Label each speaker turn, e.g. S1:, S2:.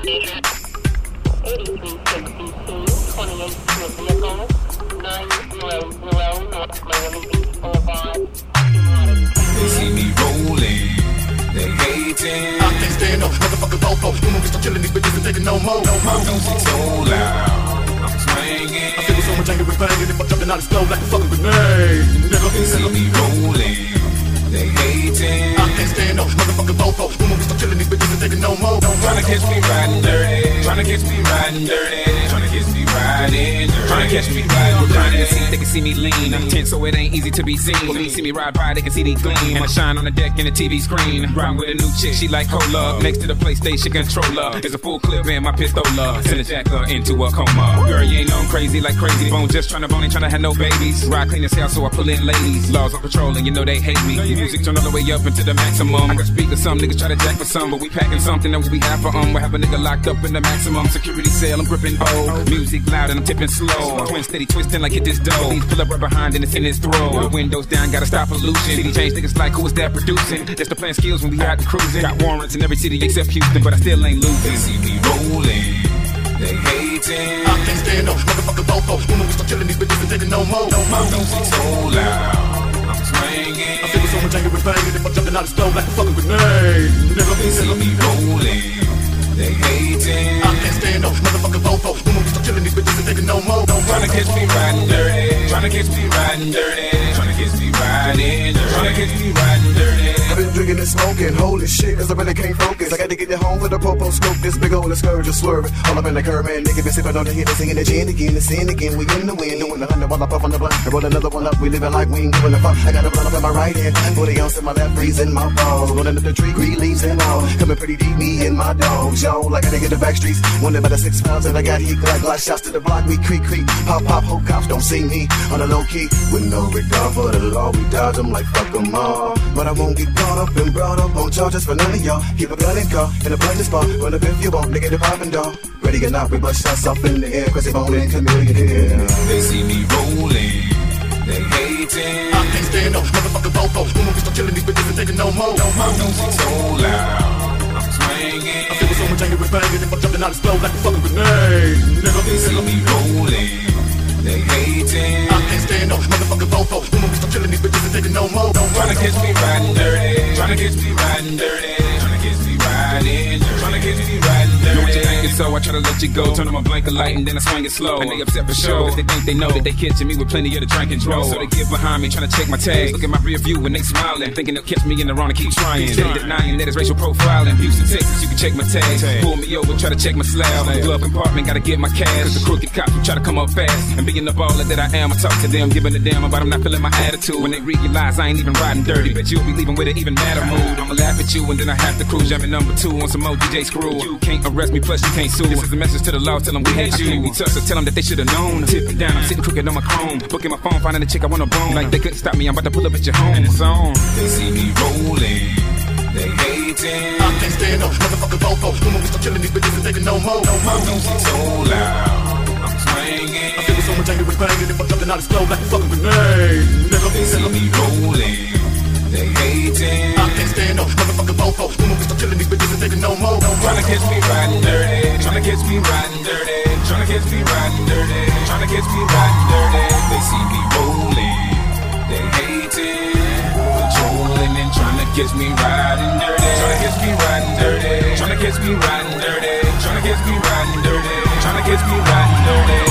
S1: They see me rolling, they hating.
S2: I can't stand no motherfucking popo. You we start killing these bitches and taking no more. No more.
S1: Music so loud, I'm swinging.
S2: I feel so much anger and pain if I'm jumping out of slow like a fucking grenade.
S1: They see me rolling, they hating.
S2: I can't stand no motherfucking. You know we start killing these bitches and taking no more. More.
S1: Tryna catch me riding dirty, tryna catch me riding dirty, tryna catch me riding tryna catch me riding
S3: the
S1: dirty.
S3: scene, they can see me lean. I'm tense, so it ain't easy to be seen. When they see me ride by, they can see the gleam. And I shine on the deck in the TV screen. Riding with a new chick, she like cola. Next to the PlayStation controller is a full clip in my pistola. Send a jacker into a coma. Girl, you ain't known crazy like Krayzie Bone. Just tryna bone, ain't tryna have no babies. Ride clean as hell, so I pull in ladies. Laws on patrol, and you know they hate me. Music turn all the way up into the maximum. I can speak to some niggas try to jack for some, but we packing something that we have for um. We have a nigga locked up in the maximum security cell. I'm gripping O. Music loud and I'm tipping slow. Twin steady twisting like hit this dough. Please pull up right behind and it's in his throat. Windows down, gotta stop pollution. City change niggas like who is that producing? That's the plan skills when we out and cruising. Got warrants in every city except Houston, but I still ain't
S1: They
S3: losing.
S1: see me rolling, they hating.
S2: I can't stand no motherfucking popo. You know we start killing these bitches and taking no more. No more.
S1: Music so loud, I'm swinging.
S2: I feel so much anger and pain if I'm jumping out of slow like a fucking grenade.
S1: Tryna catch me riding dirty, tryna catch me riding dirty, tryna catch me riding dirty.
S4: And smoking, holy shit, cause I really can't focus. I got to get it home for the popo scope, this big old scourge just swerving. All up in the curb, man, nigga been sipping on the hit, singing the gin again, the sin again. We in the wind, doing the hundred while I puff on the blunt. I roll another one up, we living like we ain't giving a fuck. I got a blunt up in my right hand, 40 ounce in my left, freezing my balls. Rolling up the tree, green leaves and all. Coming pretty deep, me and my dogs, yo. Like a nigga in the back streets, wonder about the six pounds that I got heat, like glass shots to the block, we creak, creak. Pop, pop, hope cops don't see me on the low key. With no regard for the law, we dodge them like fuck them all. But I won't get caught up and brought up on charges for none of y'all. Keep a gun in car in a blended spot. Run up if you want, nigga, the poppin' dog. Ready or not, we bust shots off in the air, cause they bone and chameleon here.
S1: They see me rolling, they hating.
S2: I can't stand no motherfucking popo. You know we start killing these bitches and taking no more. No more.
S1: Music so loud, I'm swinging.
S2: I feel so much anger and pain if I'm jumping out of slow like a fucking grenade.
S1: They see me rolling, they hating.
S2: I can't stand no motherfucking popo. You know we start killing these bitches and taking no more. No more.
S1: Tryna catch me riding catch me riding dirty,
S3: I try to let you go. Turn on my blanket light and then I swing it slow. And they upset for sure, cause they think they know that they catching me with plenty of the drink and draw. So they get behind me, trying to check my tags. Look at my rear view and they smiling, thinking they'll catch me in the wrong and keep trying. Steady denying that it's racial profiling. Houston, Texas, you can check my tags. Pull me over, try to check my slab. The glove compartment, gotta get my cash. Cause the crooked cops will try to come up fast. And being the baller that I am, I talk to them, giving a damn about them not feeling my attitude. When they realize I ain't even riding dirty, bet you'll be leaving with an even madder mood. I'ma laugh at you and then I have to cruise. Jamming number two on some more DJ Screw. You can't arrest me, plus you can't sue. This is a message to the law, tell them we hate you. I touched, so tell them that they should've known. Tip down, I'm sitting crooked on my chrome. Booking my phone, finding a chick I wanna bone. Like they couldn't stop me, I'm about to pull up at your home. And it's on.
S1: They see me rolling, they hating.
S2: I can't stand no motherfucking popo. You know we start killing these bitches and taking no more. No more.
S1: Music so loud, I'm swinging.
S2: I feel so much anger and pain if I'm jumping out of slow like a fucking grenade.
S1: They see me rolling, they hating.
S2: I can't stand no motherfucking popo. You know we start killing these bitches and taking no more. No more.
S1: Tryna catch me riding catch me riding dirty, tryna catch me riding dirty, tryna catch me riding dirty. They see me rolling, they hate it. Patrolling and tryna kiss me riding dirty, tryna kiss me riding dirty, tryna kiss me riding dirty, tryna kiss me riding dirty, tryna kiss me riding dirty.